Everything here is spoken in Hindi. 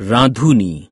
रांधुनी।